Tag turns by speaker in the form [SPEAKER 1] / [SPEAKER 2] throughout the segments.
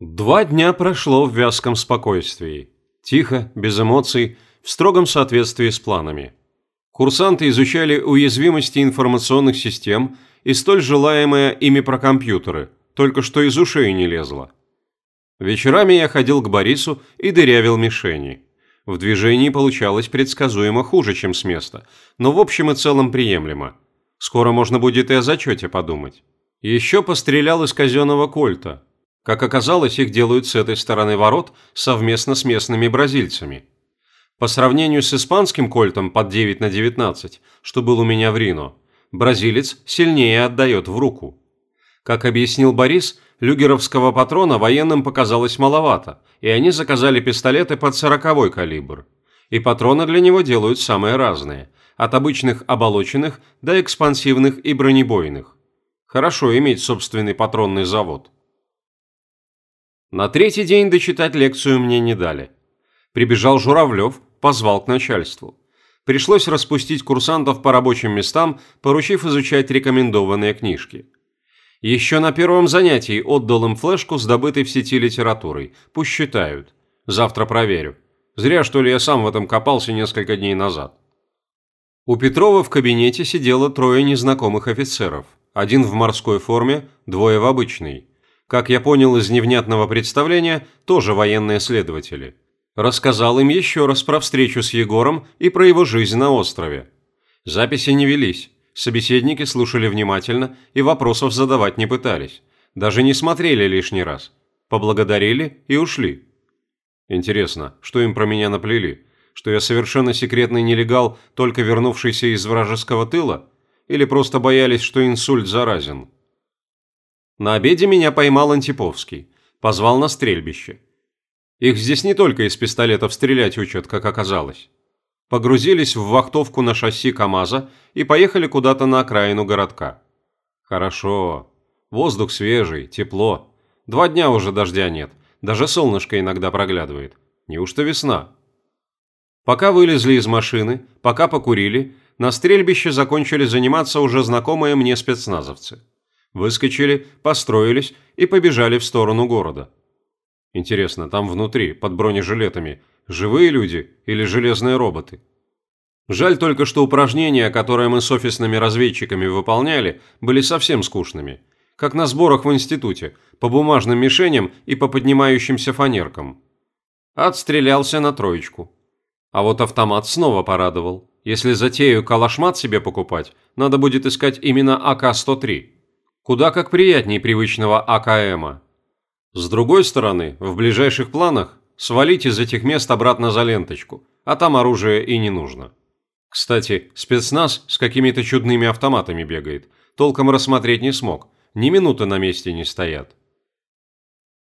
[SPEAKER 1] Два дня прошло в вязком спокойствии. Тихо, без эмоций, в строгом соответствии с планами. Курсанты изучали уязвимости информационных систем и столь желаемое ими про компьютеры, только что из ушей не лезло. Вечерами я ходил к Борису и дырявил мишени. В движении получалось предсказуемо хуже, чем с места, но в общем и целом приемлемо. Скоро можно будет и о зачете подумать. Еще пострелял из казенного кольта, как оказалось, их делают с этой стороны ворот совместно с местными бразильцами. По сравнению с испанским кольтом под 9 на 19, что был у меня в Рино, бразилец сильнее отдает в руку. Как объяснил Борис, люгеровского патрона военным показалось маловато, и они заказали пистолеты под 40 калибр. И патроны для него делают самые разные, от обычных оболоченных до экспансивных и бронебойных. Хорошо иметь собственный патронный завод. На третий день дочитать лекцию мне не дали. Прибежал Журавлев, позвал к начальству. Пришлось распустить курсантов по рабочим местам, поручив изучать рекомендованные книжки. Еще на первом занятии отдал им флешку с добытой в сети литературой. Пусть считают. Завтра проверю. Зря, что ли, я сам в этом копался несколько дней назад. У Петрова в кабинете сидело трое незнакомых офицеров. Один в морской форме, двое в обычной как я понял из невнятного представления, тоже военные следователи. Рассказал им еще раз про встречу с Егором и про его жизнь на острове. Записи не велись, собеседники слушали внимательно и вопросов задавать не пытались. Даже не смотрели лишний раз. Поблагодарили и ушли. Интересно, что им про меня наплели? Что я совершенно секретный нелегал, только вернувшийся из вражеского тыла? Или просто боялись, что инсульт заразен? На обеде меня поймал Антиповский. Позвал на стрельбище. Их здесь не только из пистолетов стрелять учат, как оказалось. Погрузились в вахтовку на шасси КамАЗа и поехали куда-то на окраину городка. Хорошо. Воздух свежий, тепло. Два дня уже дождя нет. Даже солнышко иногда проглядывает. Неужто весна? Пока вылезли из машины, пока покурили, на стрельбище закончили заниматься уже знакомые мне спецназовцы. Выскочили, построились и побежали в сторону города. Интересно, там внутри, под бронежилетами, живые люди или железные роботы? Жаль только, что упражнения, которые мы с офисными разведчиками выполняли, были совсем скучными. Как на сборах в институте, по бумажным мишеням и по поднимающимся фанеркам. Отстрелялся на троечку. А вот автомат снова порадовал. Если затею калашмат себе покупать, надо будет искать именно АК-103. Куда как приятнее привычного АКМа. С другой стороны, в ближайших планах свалить из этих мест обратно за ленточку, а там оружие и не нужно. Кстати, спецназ с какими-то чудными автоматами бегает, толком рассмотреть не смог, ни минуты на месте не стоят.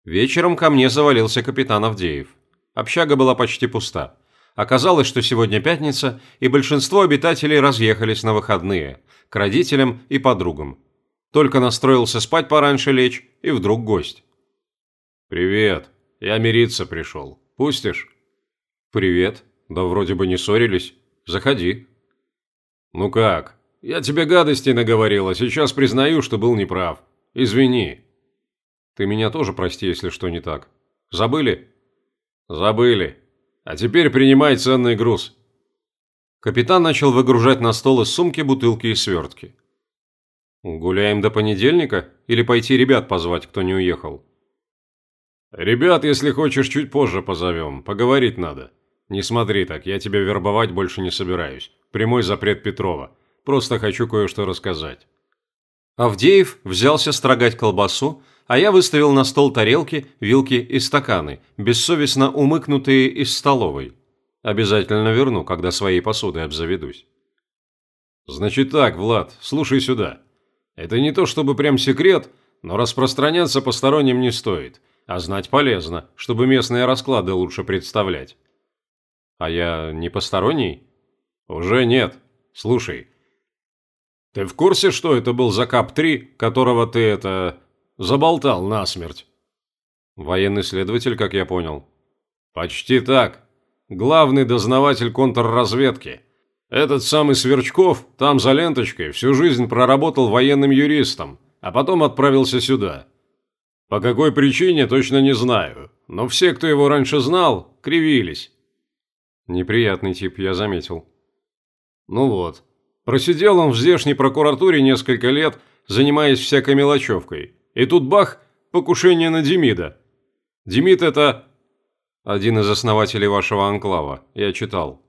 [SPEAKER 1] Вечером ко мне завалился капитан Авдеев. Общага была почти пуста. Оказалось, что сегодня пятница, и большинство обитателей разъехались на выходные, к родителям и подругам. Только настроился спать пораньше лечь, и вдруг гость. «Привет. Я мириться пришел. Пустишь?» «Привет. Да вроде бы не ссорились. Заходи». «Ну как? Я тебе гадостей наговорил, а сейчас признаю, что был неправ. Извини». «Ты меня тоже прости, если что не так. Забыли?» «Забыли. А теперь принимай ценный груз». Капитан начал выгружать на стол из сумки бутылки и свертки. «Гуляем до понедельника? Или пойти ребят позвать, кто не уехал?» «Ребят, если хочешь, чуть позже позовем. Поговорить надо. Не смотри так, я тебя вербовать больше не собираюсь. Прямой запрет Петрова. Просто хочу кое-что рассказать». Авдеев взялся строгать колбасу, а я выставил на стол тарелки, вилки и стаканы, бессовестно умыкнутые из столовой. Обязательно верну, когда своей посудой обзаведусь. «Значит так, Влад, слушай сюда. Это не то чтобы прям секрет, но распространяться посторонним не стоит, а знать полезно, чтобы местные расклады лучше представлять. А я не посторонний? Уже нет. Слушай. Ты в курсе, что это был Закап-3, которого ты это... заболтал насмерть? Военный следователь, как я понял. Почти так. Главный дознаватель контрразведки. Этот самый Сверчков, там за ленточкой, всю жизнь проработал военным юристом, а потом отправился сюда.
[SPEAKER 2] По какой причине, точно не знаю, но все, кто его раньше знал, кривились.
[SPEAKER 1] Неприятный тип, я заметил.
[SPEAKER 2] Ну вот. Просидел он в здешней прокуратуре несколько лет, занимаясь всякой мелочевкой. И тут бах, покушение на Демида. Демид это...
[SPEAKER 1] Один из основателей вашего анклава, я читал.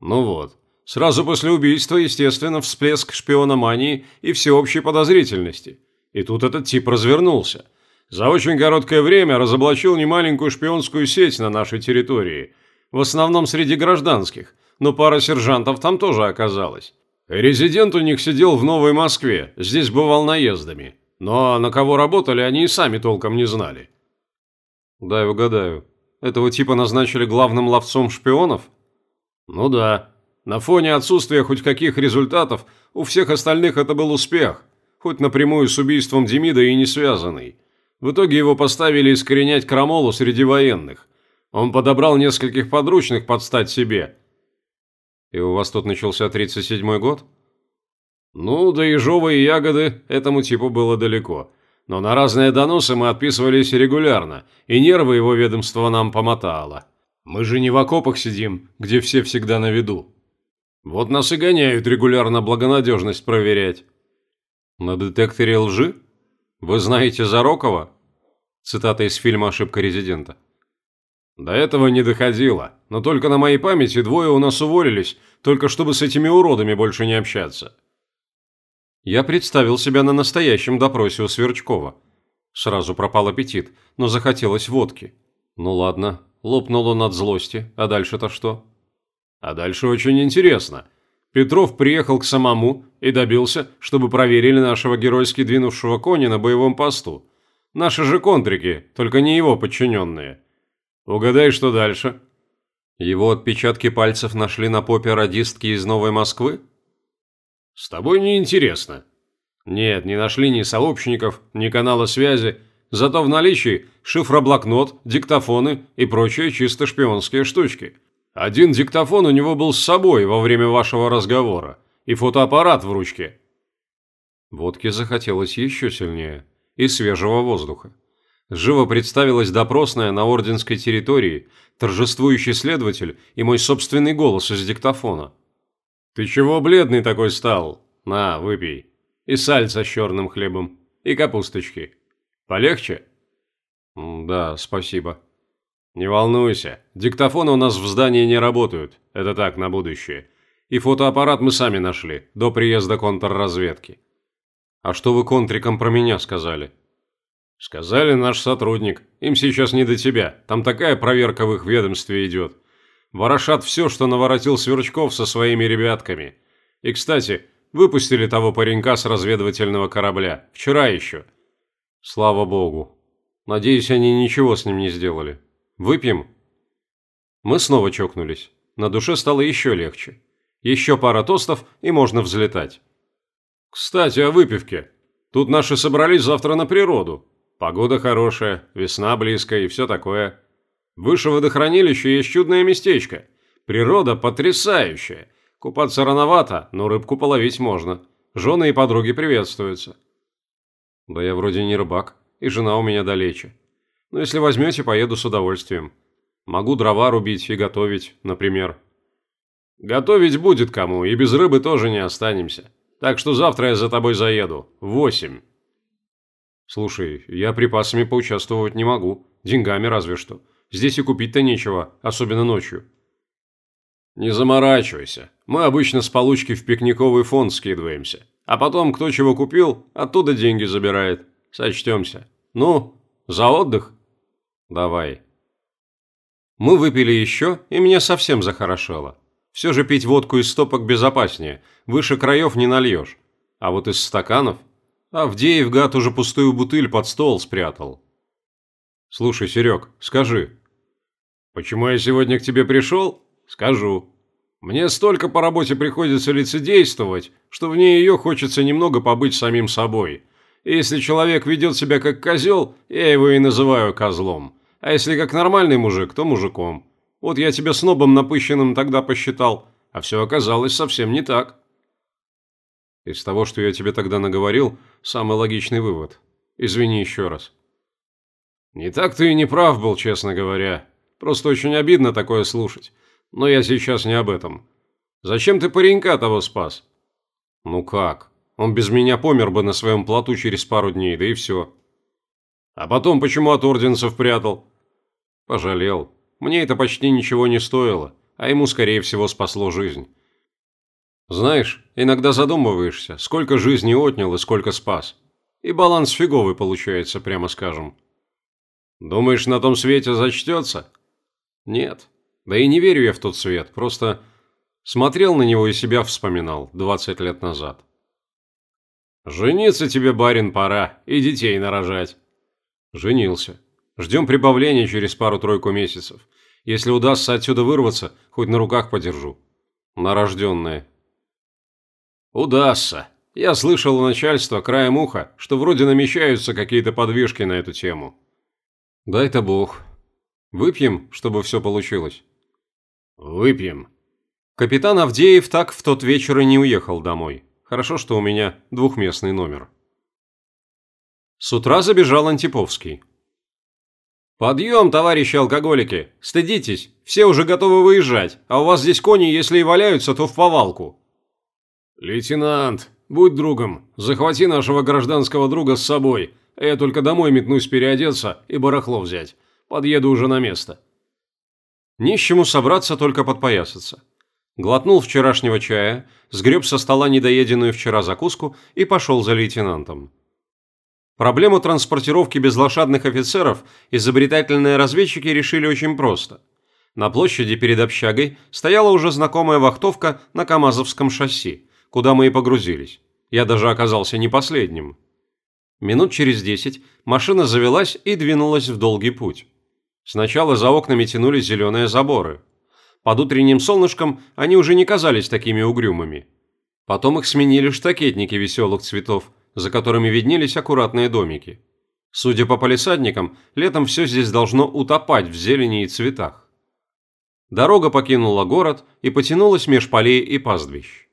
[SPEAKER 2] Ну вот. Сразу после убийства, естественно, всплеск шпиономании и всеобщей подозрительности. И тут этот тип развернулся. За очень короткое время разоблачил немаленькую шпионскую сеть на нашей территории. В основном среди гражданских, но пара сержантов там тоже оказалась. Резидент у них сидел в Новой Москве, здесь бывал наездами. Но на кого работали, они и сами толком не знали.
[SPEAKER 1] Дай угадаю. Этого типа назначили главным ловцом шпионов?
[SPEAKER 2] Ну да. На фоне отсутствия хоть каких результатов, у всех остальных это был успех. Хоть напрямую с убийством Демида и не связанный. В итоге его поставили искоренять крамолу среди военных. Он подобрал нескольких подручных под стать себе.
[SPEAKER 1] И у вас тут начался 37-й год?
[SPEAKER 2] Ну, до Ежова и Ягоды этому типу было далеко. Но на разные доносы мы отписывались регулярно, и нервы его ведомства нам помотало. Мы же не в окопах сидим, где все всегда на виду. Вот нас и гоняют регулярно благонадежность проверять.
[SPEAKER 1] На детекторе лжи? Вы знаете Зарокова? Цитата из фильма «Ошибка резидента».
[SPEAKER 2] До этого не доходило, но только на моей памяти двое у нас уволились, только чтобы с этими уродами больше не общаться.
[SPEAKER 1] Я представил себя на настоящем допросе у Сверчкова. Сразу пропал аппетит, но захотелось водки. Ну ладно, лопнул он от злости, а дальше-то что?
[SPEAKER 2] А дальше очень интересно. Петров приехал к самому и добился, чтобы проверили нашего геройски двинувшего коня на боевом посту. Наши же контрики, только не его подчиненные. Угадай, что дальше?
[SPEAKER 1] Его отпечатки пальцев нашли на попе радистки из Новой Москвы?
[SPEAKER 2] С тобой не интересно. Нет, не нашли ни сообщников, ни канала связи, зато в наличии шифроблокнот, диктофоны и прочие чисто шпионские штучки. Один диктофон у него был с собой во время вашего разговора и фотоаппарат в ручке.
[SPEAKER 1] Водки захотелось еще сильнее и свежего воздуха. Живо представилась допросная на орденской территории, торжествующий следователь и мой собственный голос из диктофона.
[SPEAKER 2] «Ты чего бледный такой стал? На, выпей. И сальца с черным хлебом. И капусточки. Полегче?»
[SPEAKER 1] «Да, спасибо».
[SPEAKER 2] «Не волнуйся. Диктофоны у нас в здании не работают. Это так, на будущее. И фотоаппарат мы сами нашли, до приезда контрразведки».
[SPEAKER 1] «А что вы контрикам про меня сказали?»
[SPEAKER 2] «Сказали наш сотрудник. Им сейчас не до тебя. Там такая проверка в их ведомстве идет. Ворошат все, что наворотил Сверчков со своими ребятками. И, кстати, выпустили того паренька с разведывательного корабля. Вчера еще».
[SPEAKER 1] «Слава богу. Надеюсь, они ничего с ним не сделали. Выпьем?» Мы снова чокнулись. На душе стало еще легче. Еще пара тостов, и можно взлетать.
[SPEAKER 2] «Кстати, о выпивке. Тут наши собрались завтра на природу. Погода хорошая, весна близкая и все такое. Выше водохранилища есть чудное местечко. Природа потрясающая. Купаться рановато, но рыбку половить можно. Жены и подруги приветствуются.
[SPEAKER 1] Да я вроде не рыбак, и жена у меня далече. Но если возьмете, поеду с удовольствием. Могу дрова рубить и готовить, например.
[SPEAKER 2] Готовить будет кому, и без рыбы тоже не останемся. Так что завтра я за тобой заеду. Восемь.
[SPEAKER 1] Слушай, я припасами поучаствовать не могу. Деньгами разве что. Здесь и купить-то нечего, особенно ночью.
[SPEAKER 2] Не заморачивайся. Мы обычно с получки в пикниковый фонд скидываемся. А потом, кто чего купил, оттуда деньги забирает. Сочтемся. Ну, за отдых?
[SPEAKER 1] Давай. Мы выпили еще, и меня совсем захорошело. Все же пить водку из стопок безопаснее, выше краев не нальешь. А вот из стаканов... Авдеев, гад, уже пустую бутыль под стол спрятал.
[SPEAKER 2] Слушай, Серег, скажи. Почему я сегодня к тебе пришел? Скажу. Мне столько по работе приходится лицедействовать, что вне ее хочется немного побыть самим собой. И если человек ведет себя как козел, я его и называю козлом. А если как нормальный мужик, то мужиком. Вот я тебя снобом напыщенным тогда посчитал, а все оказалось совсем не так.
[SPEAKER 1] Из того, что я тебе тогда наговорил, самый логичный вывод. Извини еще раз.
[SPEAKER 2] Не так ты и не прав был, честно говоря. Просто очень обидно такое слушать. Но я сейчас не об этом. Зачем ты паренька того спас?
[SPEAKER 1] Ну как? Он без меня помер бы на своем плоту через пару дней, да и все.
[SPEAKER 2] А потом почему от орденцев прятал?
[SPEAKER 1] Пожалел. Мне это почти ничего не стоило, а ему, скорее всего, спасло жизнь. Знаешь, иногда задумываешься, сколько жизни отнял и сколько спас. И баланс фиговый получается, прямо скажем.
[SPEAKER 2] Думаешь, на том свете зачтется?
[SPEAKER 1] Нет. Да и не верю я в тот свет, просто смотрел на него и себя вспоминал 20 лет назад.
[SPEAKER 2] Жениться тебе, барин, пора, и детей нарожать.
[SPEAKER 1] Женился. Ждем прибавления через пару-тройку месяцев. Если удастся отсюда вырваться, хоть на руках подержу. Нарожденные.
[SPEAKER 2] Удастся. Я слышал у начальства краем уха, что вроде намечаются какие-то подвижки на эту тему.
[SPEAKER 1] Дай-то бог. Выпьем, чтобы все получилось.
[SPEAKER 2] Выпьем.
[SPEAKER 1] Капитан Авдеев так в тот вечер и не уехал домой. Хорошо, что у меня двухместный номер. С утра забежал Антиповский.
[SPEAKER 2] «Подъем, товарищи алкоголики! Стыдитесь! Все уже готовы выезжать, а у вас здесь кони, если и валяются, то в повалку!» «Лейтенант, будь другом, захвати нашего гражданского друга с собой, а я только домой метнусь переодеться и барахло взять. Подъеду уже на место».
[SPEAKER 1] Нищему собраться только подпоясаться. Глотнул вчерашнего чая, сгреб со стола недоеденную вчера закуску и пошел за лейтенантом. Проблему транспортировки безлошадных офицеров изобретательные разведчики решили очень просто. На площади перед общагой стояла уже знакомая вахтовка на Камазовском шасси, куда мы и погрузились. Я даже оказался не последним. Минут через десять машина завелась и двинулась в долгий путь. Сначала за окнами тянулись зеленые заборы. Под утренним солнышком они уже не казались такими угрюмыми. Потом их сменили штакетники веселых цветов, за которыми виднелись аккуратные домики. Судя по палисадникам, летом все здесь должно утопать в зелени и цветах. Дорога покинула город и потянулась меж полей и пастбищ.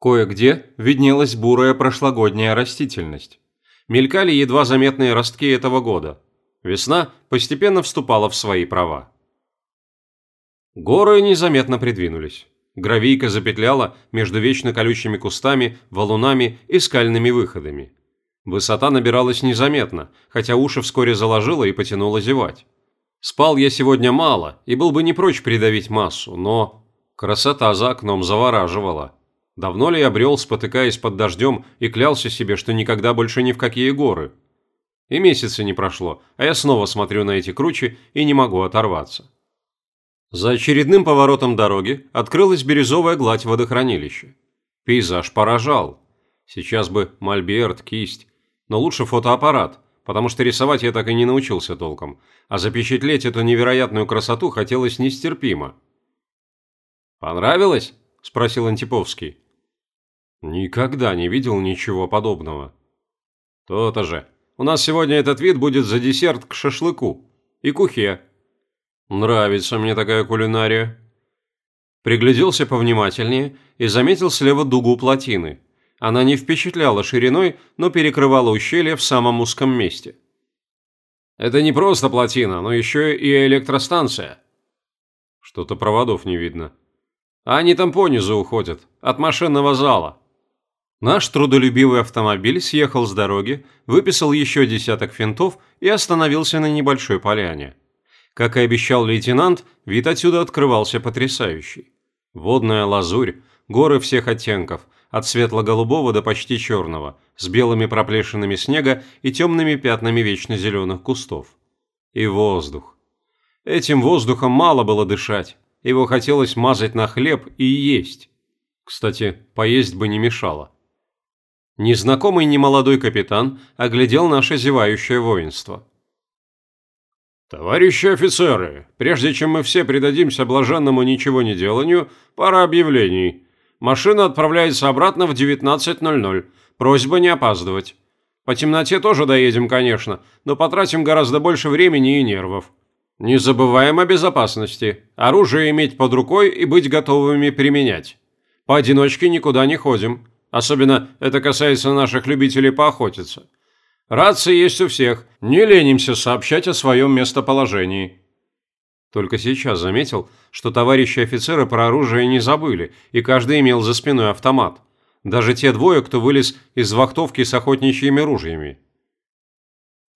[SPEAKER 1] Кое-где виднелась бурая прошлогодняя растительность. Мелькали едва заметные ростки этого года. Весна постепенно вступала в свои права. Горы незаметно придвинулись. Гравийка запетляла между вечно колючими кустами, валунами и скальными выходами. Высота набиралась незаметно, хотя уши вскоре заложило и потянуло зевать. Спал я сегодня мало и был бы не прочь придавить массу, но... Красота за окном завораживала. Давно ли я брел, спотыкаясь под дождем, и клялся себе, что никогда больше ни в какие горы? И месяца не прошло, а я снова смотрю на эти кручи и не могу оторваться. За очередным поворотом дороги открылась бирюзовая гладь водохранилища. Пейзаж поражал. Сейчас бы мольберт, кисть, но лучше фотоаппарат, потому что рисовать я так и не научился толком, а запечатлеть эту невероятную красоту хотелось нестерпимо.
[SPEAKER 2] «Понравилось?»
[SPEAKER 1] – спросил Антиповский. Никогда не видел ничего подобного.
[SPEAKER 2] То-то же. У нас сегодня этот вид будет за десерт к шашлыку. И кухе.
[SPEAKER 1] Нравится мне такая кулинария. Пригляделся повнимательнее и заметил слева дугу плотины. Она не впечатляла шириной, но перекрывала ущелье в самом узком месте.
[SPEAKER 2] Это не просто плотина, но еще и электростанция.
[SPEAKER 1] Что-то проводов не видно.
[SPEAKER 2] А они там понизу уходят, от машинного зала.
[SPEAKER 1] Наш трудолюбивый автомобиль съехал с дороги, выписал еще десяток финтов и остановился на небольшой поляне. Как и обещал лейтенант, вид отсюда открывался потрясающий. Водная лазурь, горы всех оттенков, от светло-голубого до почти черного, с белыми проплешинами снега и темными пятнами вечно зеленых кустов. И воздух. Этим воздухом мало было дышать, его хотелось мазать на хлеб и есть. Кстати, поесть бы не мешало. Незнакомый немолодой капитан оглядел наше зевающее воинство.
[SPEAKER 2] «Товарищи офицеры, прежде чем мы все предадимся блаженному ничего не деланию, пара объявлений. Машина отправляется обратно в 19.00. Просьба не опаздывать. По темноте тоже доедем, конечно, но потратим гораздо больше времени и нервов. Не забываем о безопасности. Оружие иметь под рукой и быть готовыми применять. Поодиночке никуда не ходим. Особенно это касается наших любителей поохотиться. Рации есть у всех. Не ленимся сообщать о своем местоположении.
[SPEAKER 1] Только сейчас заметил, что товарищи офицеры про оружие не забыли, и каждый имел за спиной автомат. Даже те двое, кто вылез из вахтовки с охотничьими ружьями.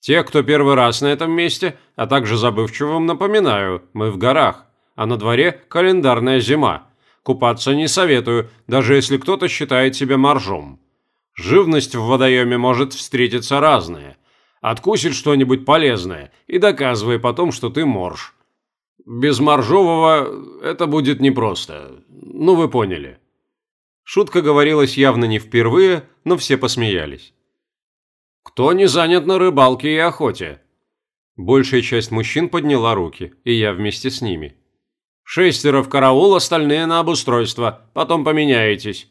[SPEAKER 2] Те, кто первый раз на этом месте, а также забывчивым напоминаю, мы в горах, а на дворе календарная зима. Купаться не советую, даже если кто-то считает себя моржом. Живность в водоеме может встретиться разная. Откусит что-нибудь полезное и доказывай потом, что ты морж. Без моржового это будет непросто. Ну, вы поняли.
[SPEAKER 1] Шутка говорилась явно не впервые, но все посмеялись.
[SPEAKER 2] Кто не занят на рыбалке и охоте?
[SPEAKER 1] Большая часть мужчин подняла руки, и я вместе с ними.
[SPEAKER 2] Шестеро в караул, остальные на обустройство. Потом поменяетесь.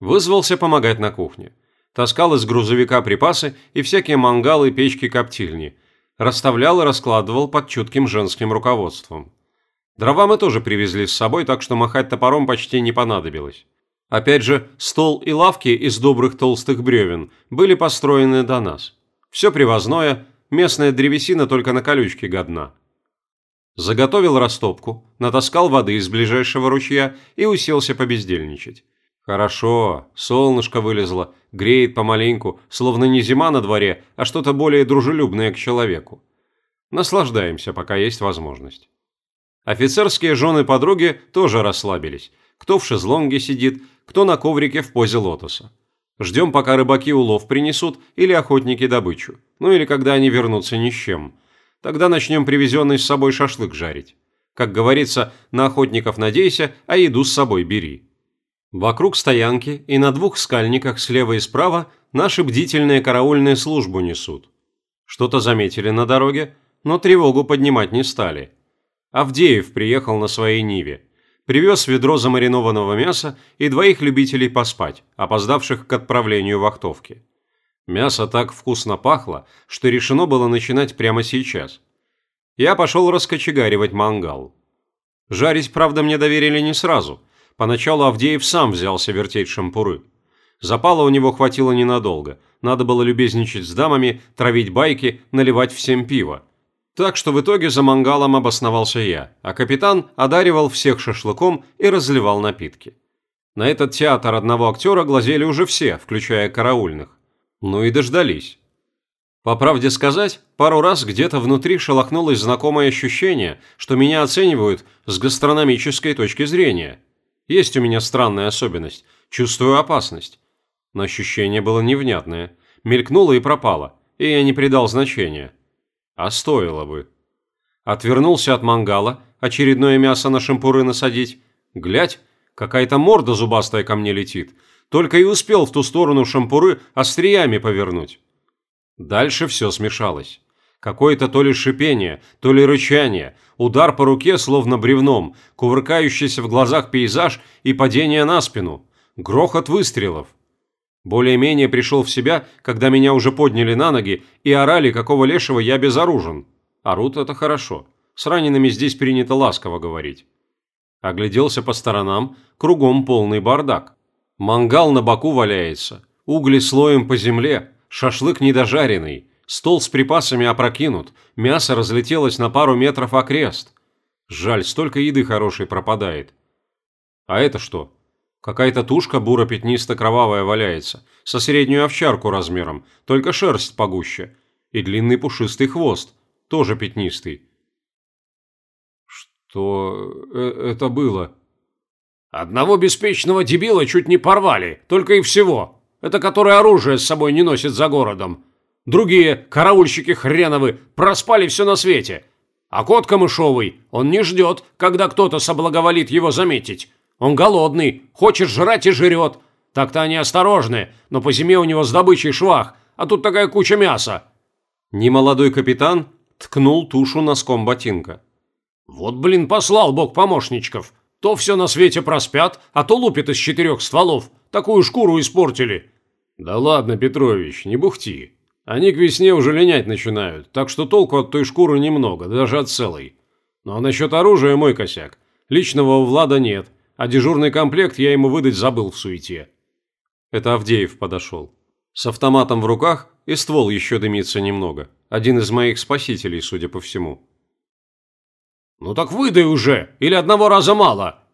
[SPEAKER 1] Вызвался помогать на кухне. Таскал из грузовика припасы и всякие мангалы, печки, коптильни. Расставлял и раскладывал под чутким женским руководством. Дрова мы тоже привезли с собой, так что махать топором почти не понадобилось. Опять же, стол и лавки из добрых толстых бревен были построены до нас. Все привозное, местная древесина только на колючке годна. Заготовил растопку, натаскал воды из ближайшего ручья и уселся побездельничать. Хорошо, солнышко вылезло, греет помаленьку, словно не зима на дворе, а что-то более дружелюбное к человеку. Наслаждаемся, пока есть возможность. Офицерские жены-подруги тоже расслабились. Кто в шезлонге сидит, кто на коврике в позе лотоса. Ждем, пока рыбаки улов принесут или охотники добычу. Ну или когда они вернутся ни с чем. Тогда начнем привезенный с собой шашлык жарить. Как говорится, на охотников надейся, а еду с собой бери. Вокруг стоянки и на двух скальниках слева и справа наши бдительные караульные службу несут. Что-то заметили на дороге, но тревогу поднимать не стали – Авдеев приехал на своей Ниве. Привез ведро замаринованного мяса и двоих любителей поспать, опоздавших к отправлению вахтовки. Мясо так вкусно пахло, что решено было начинать прямо сейчас. Я пошел раскочегаривать мангал. Жарить, правда, мне доверили не сразу. Поначалу Авдеев сам взялся вертеть шампуры. Запала у него хватило ненадолго. Надо было любезничать с дамами, травить байки, наливать всем пиво. Так что в итоге за мангалом обосновался я, а капитан одаривал всех шашлыком и разливал напитки. На этот театр одного актера глазели уже все, включая караульных. Ну и дождались. По правде сказать, пару раз где-то внутри шелохнулось знакомое ощущение, что меня оценивают с гастрономической точки зрения. Есть у меня странная особенность – чувствую опасность. Но ощущение было невнятное, мелькнуло и пропало, и я не придал значения. А стоило бы. Отвернулся от мангала, очередное мясо на шампуры насадить. Глядь, какая-то морда зубастая ко мне летит. Только и успел в ту сторону шампуры остриями повернуть. Дальше все смешалось. Какое-то то ли шипение, то ли рычание, удар по руке словно бревном, кувыркающийся в глазах пейзаж и падение на спину, грохот выстрелов. Более-менее пришел в себя, когда меня уже подняли на ноги и орали, какого лешего я безоружен. Орут это хорошо. С ранеными здесь принято ласково говорить. Огляделся по сторонам, кругом полный бардак. Мангал на боку валяется, угли слоем по земле, шашлык недожаренный, стол с припасами опрокинут, мясо разлетелось на пару метров окрест. Жаль, столько еды хорошей пропадает. А это что? Какая-то тушка буро-пятнисто-кровавая валяется, со среднюю овчарку размером, только шерсть погуще, и длинный пушистый хвост, тоже пятнистый. Что э, это было?
[SPEAKER 2] Одного беспечного дебила чуть не порвали, только и всего. Это который оружие с собой не носит за городом. Другие, караульщики хреновы, проспали все на свете. А кот камышовый, он не ждет, когда кто-то соблаговолит его заметить. Он голодный, хочет жрать и жрет. Так-то они осторожны, но по зиме у него с добычей швах, а тут такая куча мяса».
[SPEAKER 1] Немолодой капитан ткнул тушу носком ботинка.
[SPEAKER 2] «Вот, блин, послал бог помощничков. То все на свете проспят, а то лупит из четырех стволов. Такую шкуру испортили».
[SPEAKER 1] «Да ладно, Петрович, не бухти. Они к весне уже линять начинают, так что толку от той шкуры немного, даже от целой. Ну а насчет оружия мой косяк. Личного у Влада нет, а дежурный комплект я ему выдать забыл в суете. Это Авдеев подошел. С автоматом в руках и ствол еще дымится немного. Один из моих спасителей, судя по всему.
[SPEAKER 2] «Ну так выдай уже! Или одного раза мало!»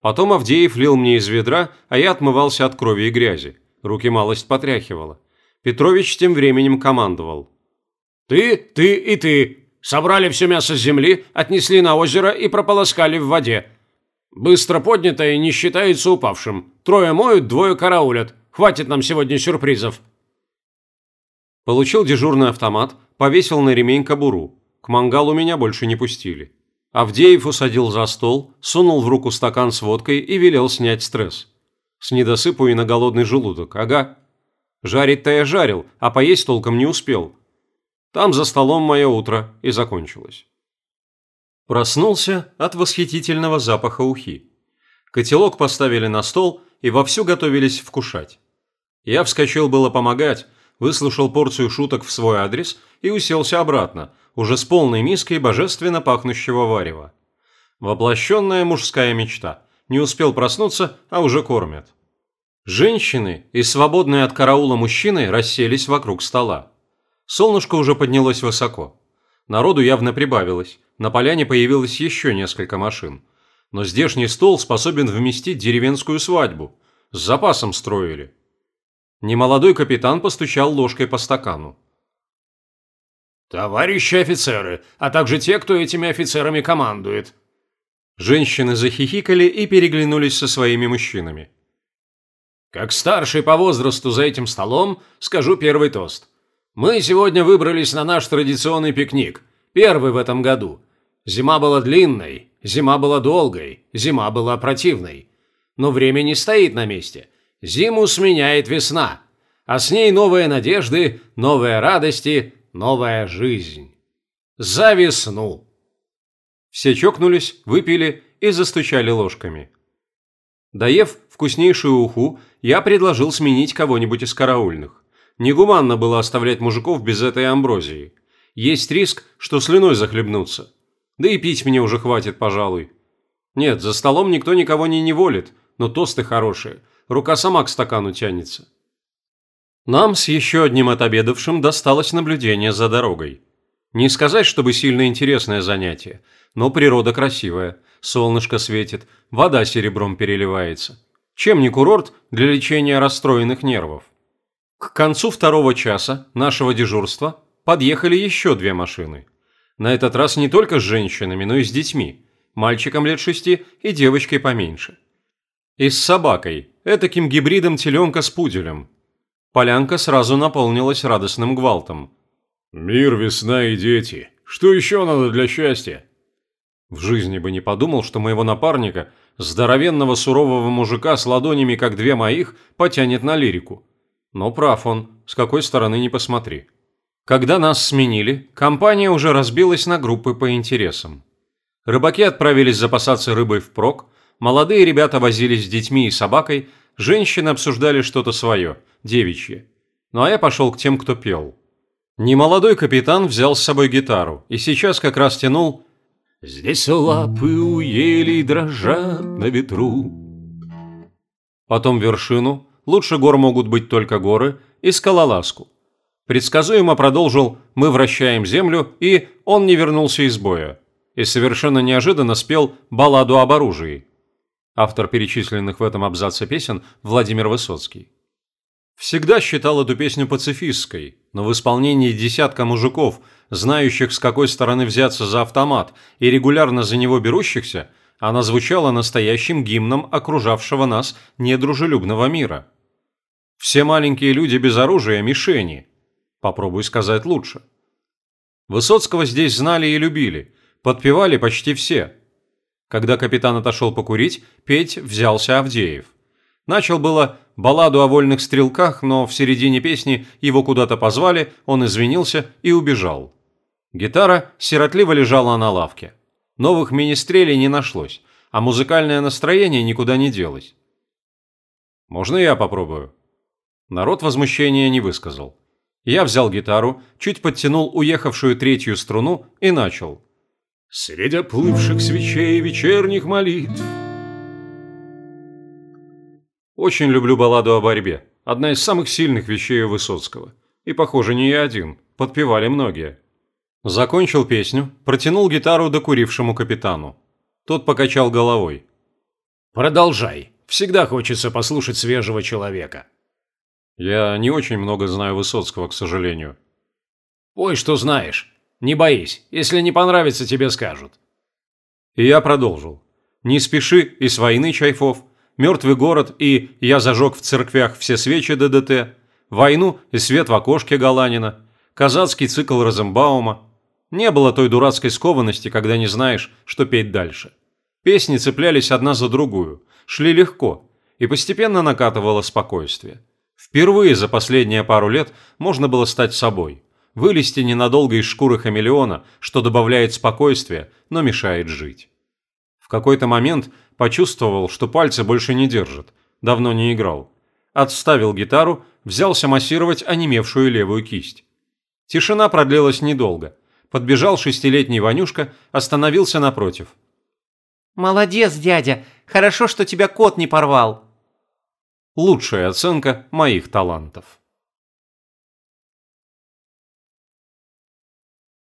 [SPEAKER 1] Потом Авдеев лил мне из ведра, а я отмывался от крови и грязи. Руки малость потряхивало. Петрович тем временем командовал.
[SPEAKER 2] «Ты, ты и ты. Собрали все мясо с земли, отнесли на озеро и прополоскали в воде. Быстро поднятое не считается упавшим. Трое моют, двое караулят. Хватит нам сегодня сюрпризов».
[SPEAKER 1] Получил дежурный автомат, повесил на ремень кобуру. К мангалу меня больше не пустили. Авдеев усадил за стол, сунул в руку стакан с водкой и велел снять стресс. С недосыпу и на голодный желудок, ага. Жарить-то я жарил, а поесть толком не успел. Там за столом мое утро и закончилось. Проснулся от восхитительного запаха ухи. Котелок поставили на стол и вовсю готовились вкушать. Я вскочил было помогать, выслушал порцию шуток в свой адрес и уселся обратно, уже с полной миской божественно пахнущего варева. Воплощенная мужская мечта. Не успел проснуться, а уже кормят. Женщины и свободные от караула мужчины расселись вокруг стола. Солнышко уже поднялось высоко. Народу явно прибавилось, на поляне появилось еще несколько машин. Но здешний стол способен вместить деревенскую свадьбу. С запасом строили. Немолодой капитан постучал ложкой по стакану.
[SPEAKER 2] «Товарищи офицеры, а также те, кто этими офицерами командует».
[SPEAKER 1] Женщины захихикали и переглянулись со своими мужчинами.
[SPEAKER 2] «Как старший по возрасту за этим столом, скажу первый тост. Мы сегодня выбрались на наш традиционный пикник, первый в этом году. Зима была длинной, зима была долгой, зима была противной. Но время не стоит на месте. Зиму сменяет весна, а с ней новые надежды, новые радости, новая жизнь. За весну!»
[SPEAKER 1] Все чокнулись, выпили и застучали ложками. Доев вкуснейшую уху, я предложил сменить кого-нибудь из караульных. Негуманно было оставлять мужиков без этой амброзии. Есть риск, что слюной захлебнутся. Да и пить мне уже хватит, пожалуй. Нет, за столом никто никого не неволит, но тосты хорошие. Рука сама к стакану тянется. Нам с еще одним отобедавшим досталось наблюдение за дорогой. Не сказать, чтобы сильно интересное занятие, но природа красивая, солнышко светит, вода серебром переливается. Чем не курорт для лечения расстроенных нервов? К концу второго часа нашего дежурства подъехали еще две машины. На этот раз не только с женщинами, но и с детьми, мальчиком лет шести и девочкой поменьше. И с собакой, этаким гибридом теленка с пуделем, Полянка сразу наполнилась радостным гвалтом.
[SPEAKER 2] «Мир, весна и дети. Что еще надо для счастья?»
[SPEAKER 1] В жизни бы не подумал, что моего напарника, здоровенного сурового мужика с ладонями, как две моих, потянет на лирику. Но прав он, с какой стороны не посмотри. Когда нас сменили, компания уже разбилась на группы по интересам. Рыбаки отправились запасаться рыбой впрок, молодые ребята возились с детьми и собакой, женщины обсуждали что-то свое – девичье. Ну а я пошел к тем, кто пел. Немолодой капитан взял с собой гитару и сейчас как раз тянул «Здесь лапы у ели дрожат на ветру». Потом вершину, лучше гор могут быть только горы, и скалолазку. Предсказуемо продолжил «Мы вращаем землю» и «Он не вернулся из боя». И совершенно неожиданно спел балладу об оружии. Автор перечисленных в этом абзаце песен Владимир Высоцкий. Всегда считал эту песню пацифистской, но в исполнении десятка мужиков, знающих с какой стороны взяться за автомат и регулярно за него берущихся, она звучала настоящим гимном окружавшего нас недружелюбного мира. Все маленькие люди без оружия – мишени. Попробуй сказать лучше. Высоцкого здесь знали и любили, подпевали почти все. Когда капитан отошел покурить, петь взялся Авдеев. Начал было балладу о вольных стрелках, но в середине песни его куда-то позвали, он извинился и убежал. Гитара сиротливо лежала на лавке. Новых министрелей не нашлось, а музыкальное настроение никуда не делось. «Можно я попробую?» Народ возмущения не высказал. Я взял гитару, чуть подтянул уехавшую третью струну и начал. «Среди оплывших свечей вечерних молитв очень люблю балладу о борьбе. Одна из самых сильных вещей у Высоцкого. И, похоже, не я один. Подпевали многие. Закончил песню, протянул гитару докурившему капитану. Тот покачал головой.
[SPEAKER 2] «Продолжай. Всегда хочется послушать свежего человека».
[SPEAKER 1] «Я не очень много знаю Высоцкого, к сожалению».
[SPEAKER 2] «Ой, что знаешь. Не боись. Если не понравится, тебе скажут».
[SPEAKER 1] И я продолжил. «Не спеши» и «С войны Чайфов», «Мертвый город» и «Я зажег в церквях все свечи ДДТ», «Войну» и «Свет в окошке» Галанина, казацкий цикл Розенбаума, не было той дурацкой скованности, когда не знаешь, что петь дальше. Песни цеплялись одна за другую, шли легко, и постепенно накатывало спокойствие. Впервые за последние пару лет можно было стать собой, вылезти ненадолго из шкуры хамелеона, что добавляет спокойствия, но мешает жить. В какой-то момент почувствовал, что пальцы больше не держат, давно не играл. Отставил гитару, взялся массировать онемевшую левую кисть. Тишина продлилась недолго – Подбежал шестилетний Ванюшка, остановился напротив.
[SPEAKER 3] «Молодец, дядя! Хорошо, что тебя кот не порвал!»
[SPEAKER 1] Лучшая оценка моих талантов.